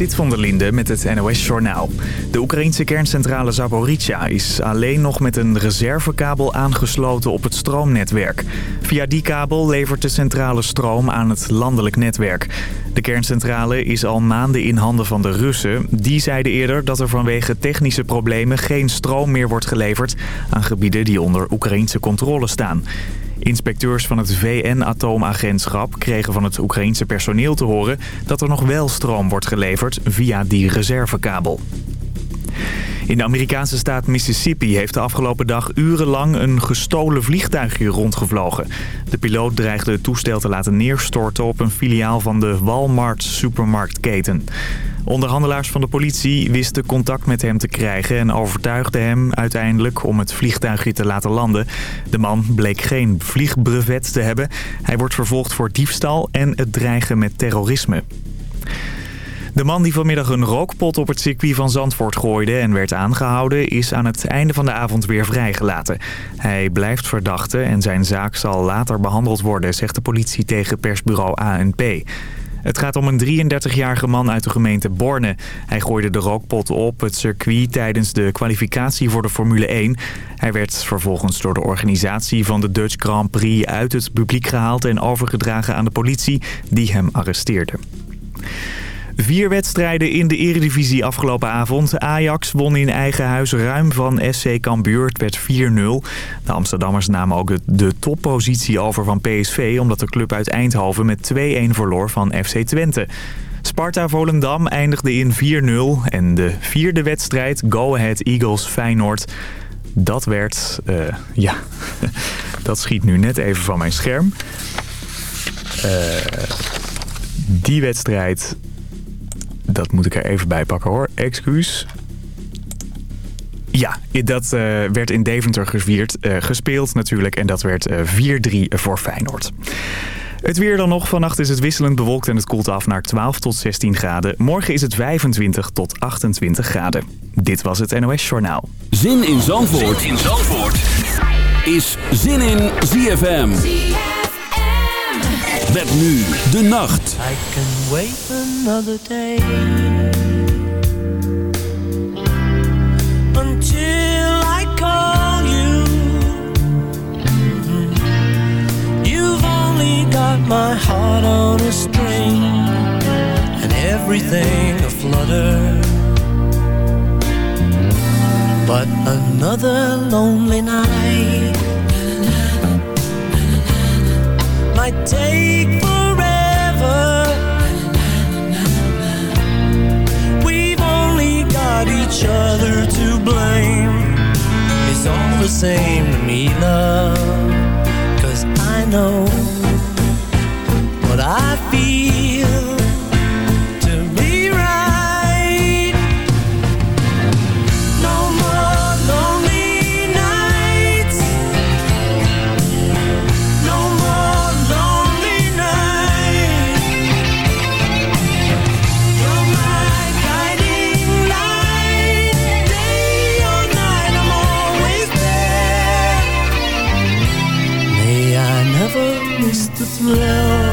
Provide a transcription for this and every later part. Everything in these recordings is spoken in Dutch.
Zit van der Linde met het NOS-journaal. De Oekraïnse kerncentrale Zaporizhia is alleen nog met een reservekabel aangesloten op het stroomnetwerk. Via die kabel levert de centrale stroom aan het landelijk netwerk. De kerncentrale is al maanden in handen van de Russen. Die zeiden eerder dat er vanwege technische problemen geen stroom meer wordt geleverd... aan gebieden die onder Oekraïnse controle staan. Inspecteurs van het VN-atoomagentschap kregen van het Oekraïense personeel te horen... dat er nog wel stroom wordt geleverd via die reservekabel. In de Amerikaanse staat Mississippi heeft de afgelopen dag urenlang een gestolen vliegtuigje rondgevlogen. De piloot dreigde het toestel te laten neerstorten op een filiaal van de Walmart supermarktketen. Onderhandelaars van de politie wisten contact met hem te krijgen en overtuigden hem uiteindelijk om het vliegtuigje te laten landen. De man bleek geen vliegbrevet te hebben. Hij wordt vervolgd voor diefstal en het dreigen met terrorisme. De man die vanmiddag een rookpot op het circuit van Zandvoort gooide en werd aangehouden... is aan het einde van de avond weer vrijgelaten. Hij blijft verdachte en zijn zaak zal later behandeld worden... zegt de politie tegen persbureau ANP. Het gaat om een 33-jarige man uit de gemeente Borne. Hij gooide de rookpot op het circuit tijdens de kwalificatie voor de Formule 1. Hij werd vervolgens door de organisatie van de Dutch Grand Prix uit het publiek gehaald... en overgedragen aan de politie die hem arresteerde. Vier wedstrijden in de eredivisie afgelopen avond. Ajax won in eigen huis ruim van SC Cambuur. Het werd 4-0. De Amsterdammers namen ook de toppositie over van PSV... omdat de club uit Eindhoven met 2-1 verloor van FC Twente. Sparta Volendam eindigde in 4-0. En de vierde wedstrijd, Go Ahead Eagles Feyenoord... Dat werd... Uh, ja, dat schiet nu net even van mijn scherm. Uh, die wedstrijd dat moet ik er even bij pakken hoor. Excuus. Ja, dat uh, werd in Deventer gevierd, uh, gespeeld natuurlijk. En dat werd uh, 4-3 voor Feyenoord. Het weer dan nog. Vannacht is het wisselend bewolkt en het koelt af naar 12 tot 16 graden. Morgen is het 25 tot 28 graden. Dit was het NOS Journaal. Zin in Zandvoort, zin in Zandvoort. is Zin in ZFM. Met nu de nacht. I can wait another day. Until I call you. You've only got my heart on a string. And everything a flutter. But another lonely night know what I feel love.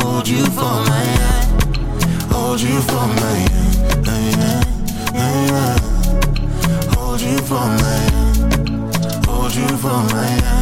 Hold you for my hand. Hold you for my hand. Yeah, my yeah. Hold you for my hand. Hold you for my hand.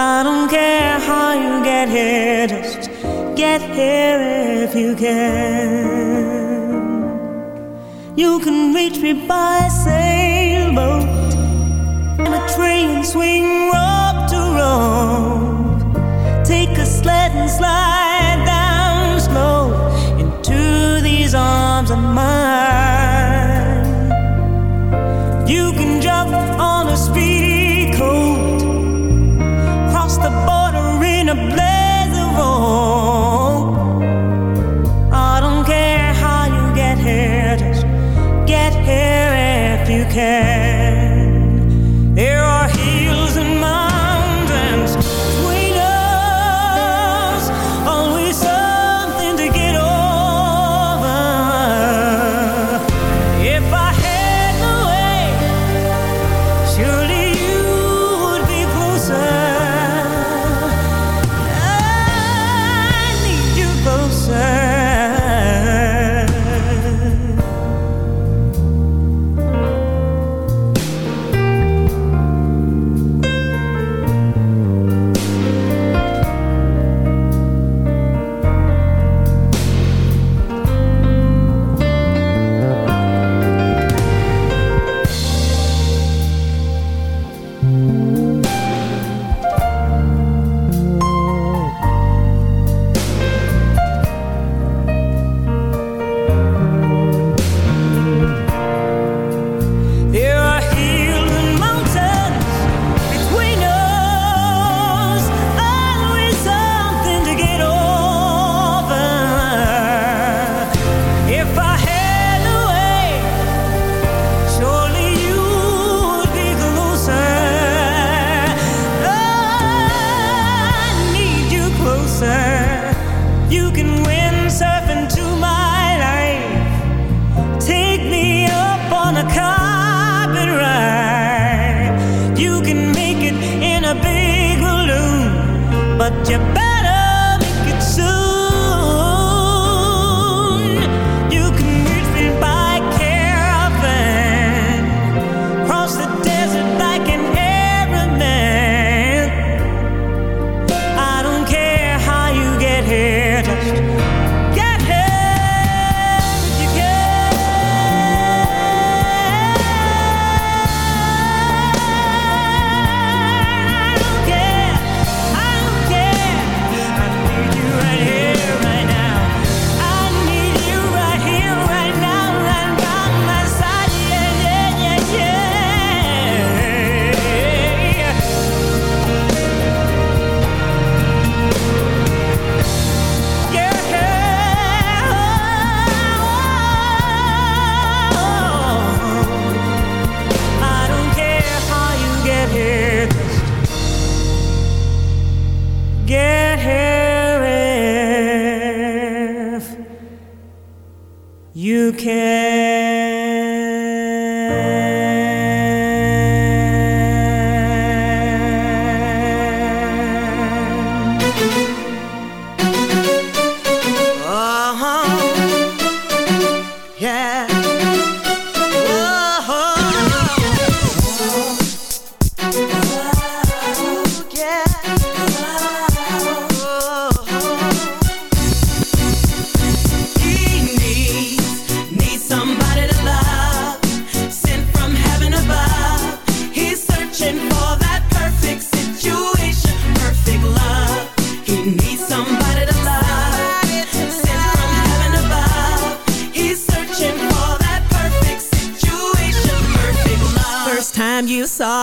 I don't care how you get here, just get here if you can. You can reach me by sailboat and a train swing rock to rock. Take a sled and slide.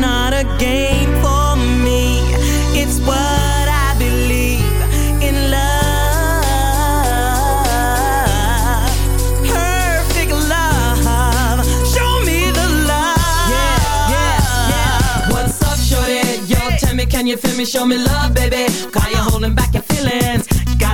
not a game for me? It's what I believe in love. Perfect love. Show me the love. Yeah, yeah, yeah. What's up, shorty? Yo, tell me, can you feel me? Show me love, baby. Got you holding back your feelings.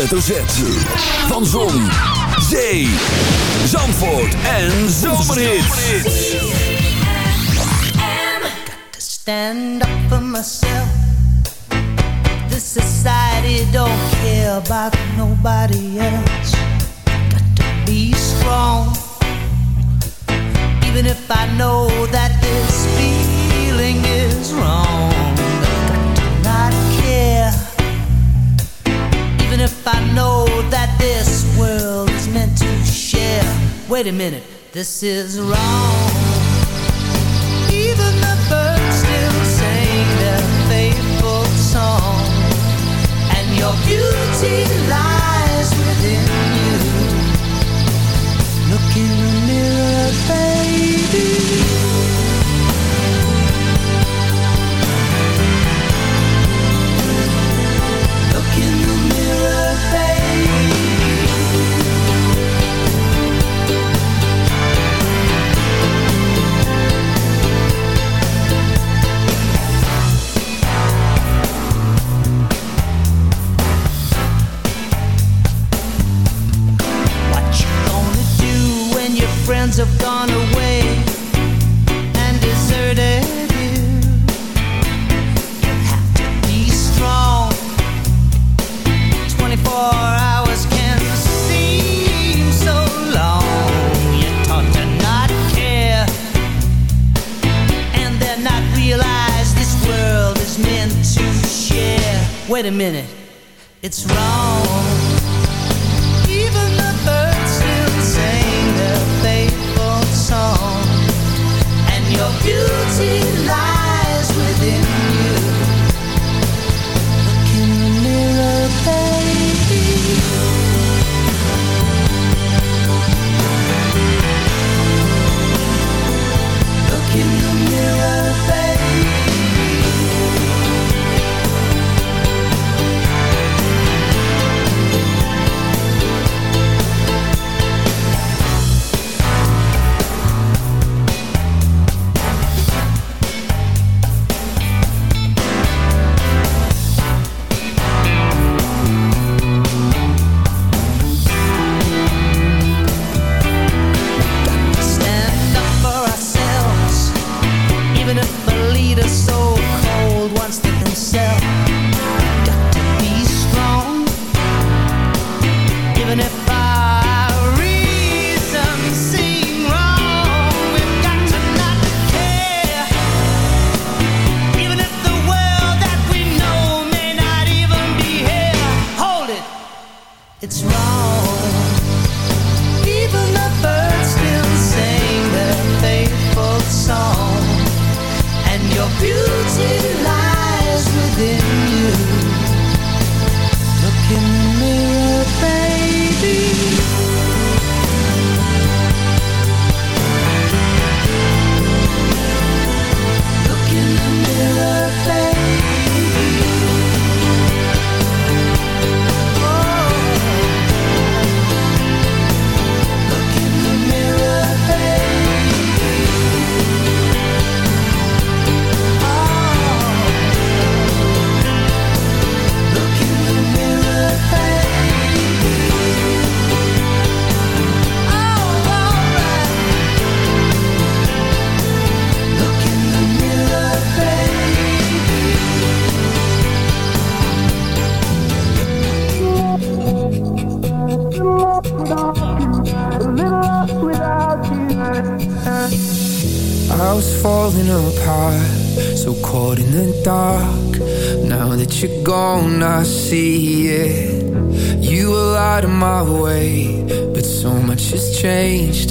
hoofdletter Z. Van Zon, Zee, Zandvoort en Zomerhits. to stand up for myself. This society don't care about nobody else. Got to be strong, even if I know that this feeling is wrong. I know that this world is meant to share. Wait a minute, this is wrong. Even the birds still sing their faithful song, and your beauty lies within minute, it's wrong.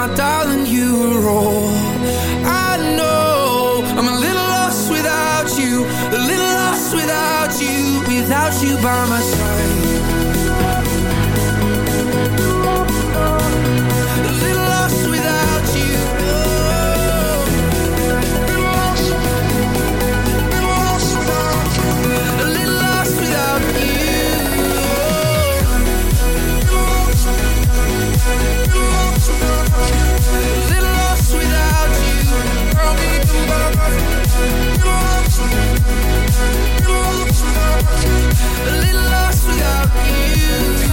you are all I know I'm a little lost without you A little lost without you Without you by my side.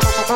special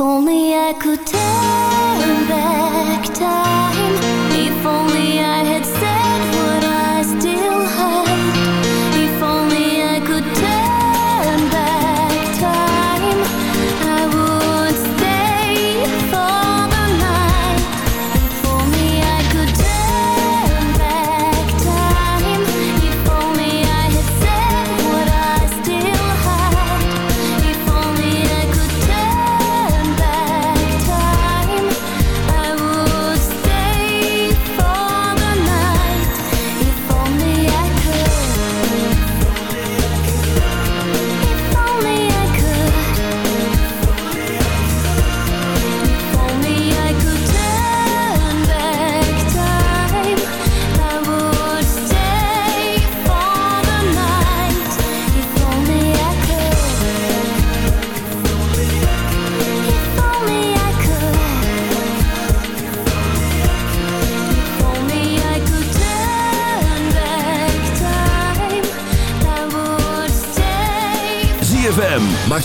only I could turn back time.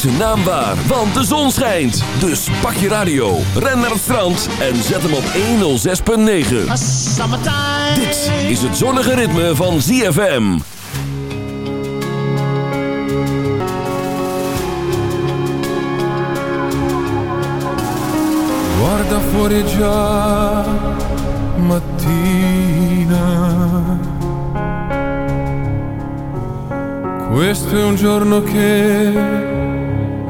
Zijn naam waar, want de zon schijnt. Dus pak je radio, ren naar het strand en zet hem op 106.9. Dit is het zonnige ritme van ZFM. Guarda fuori già mattina. Questo un giorno che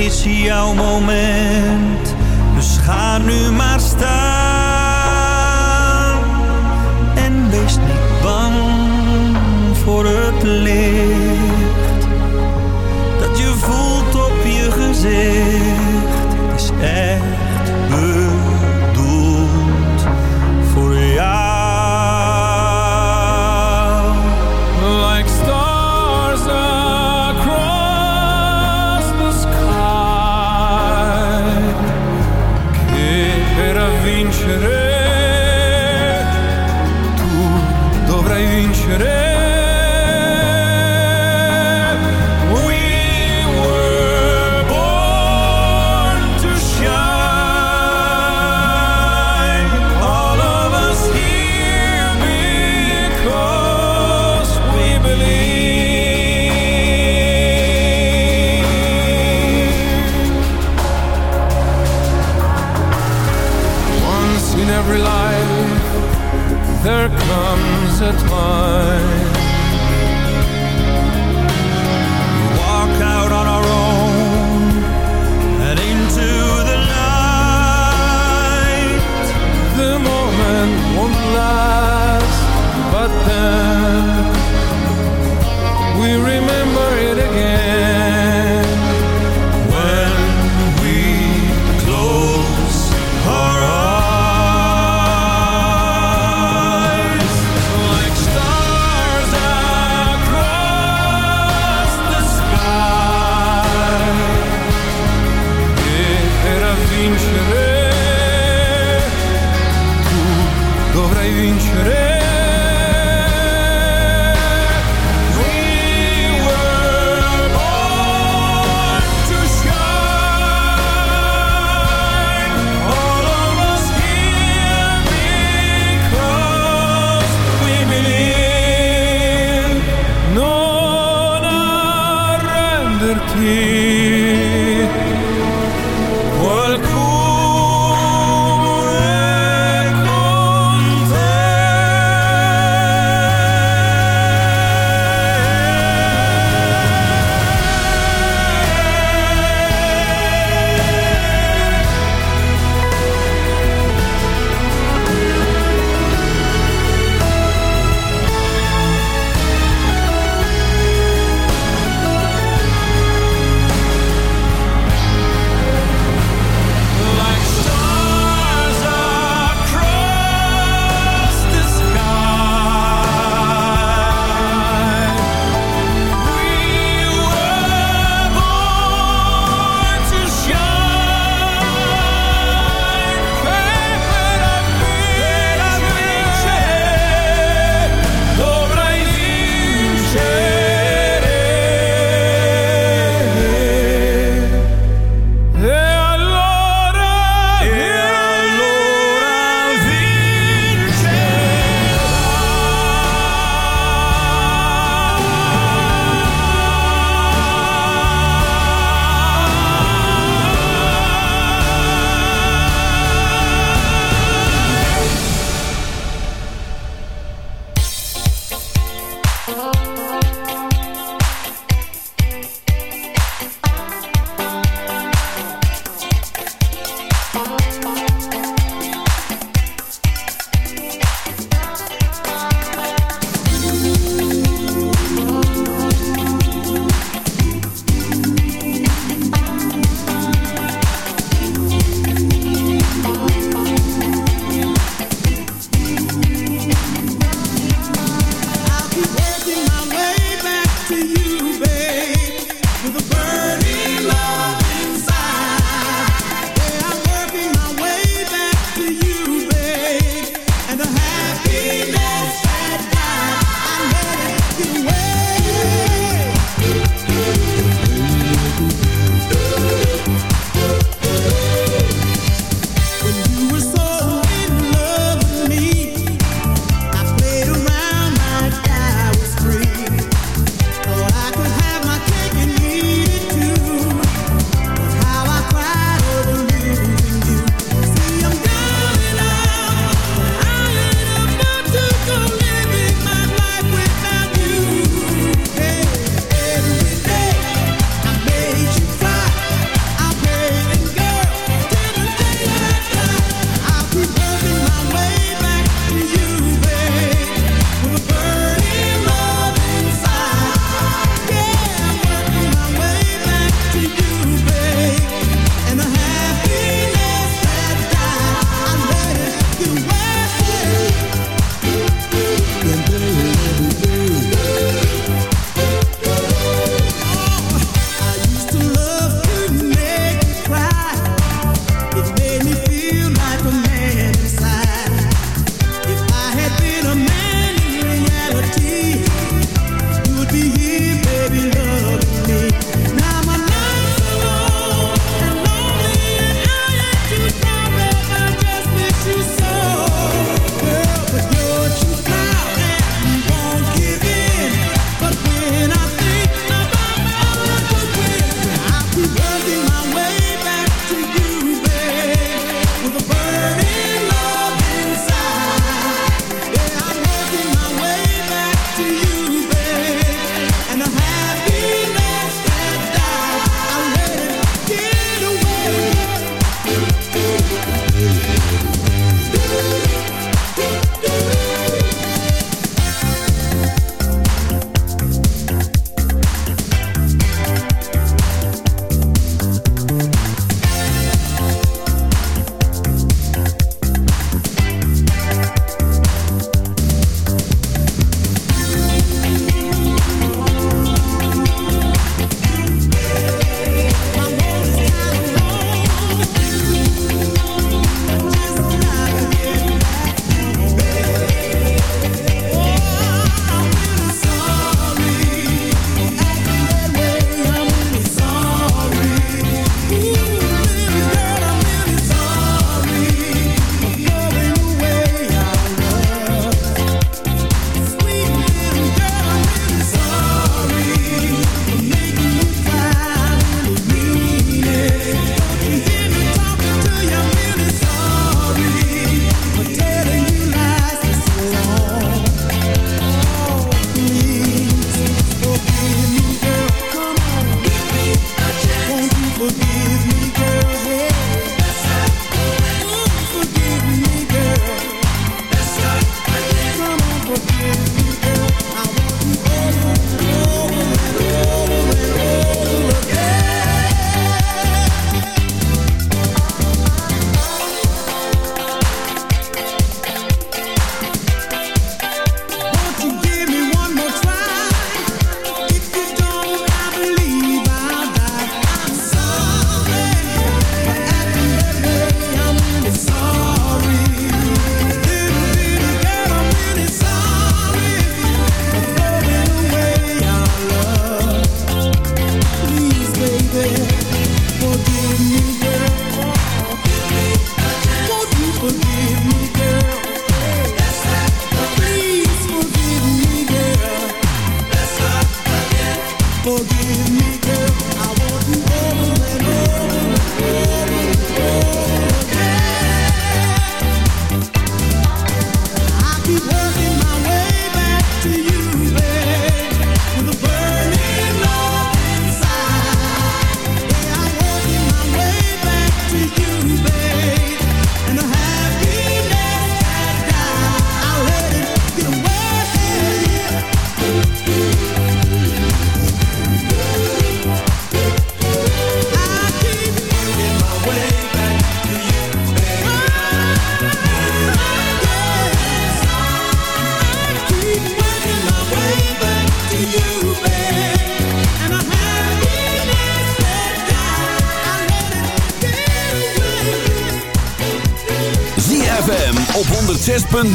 Is jouw moment, dus ga nu maar staan.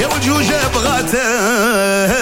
يا وجه جاب غاته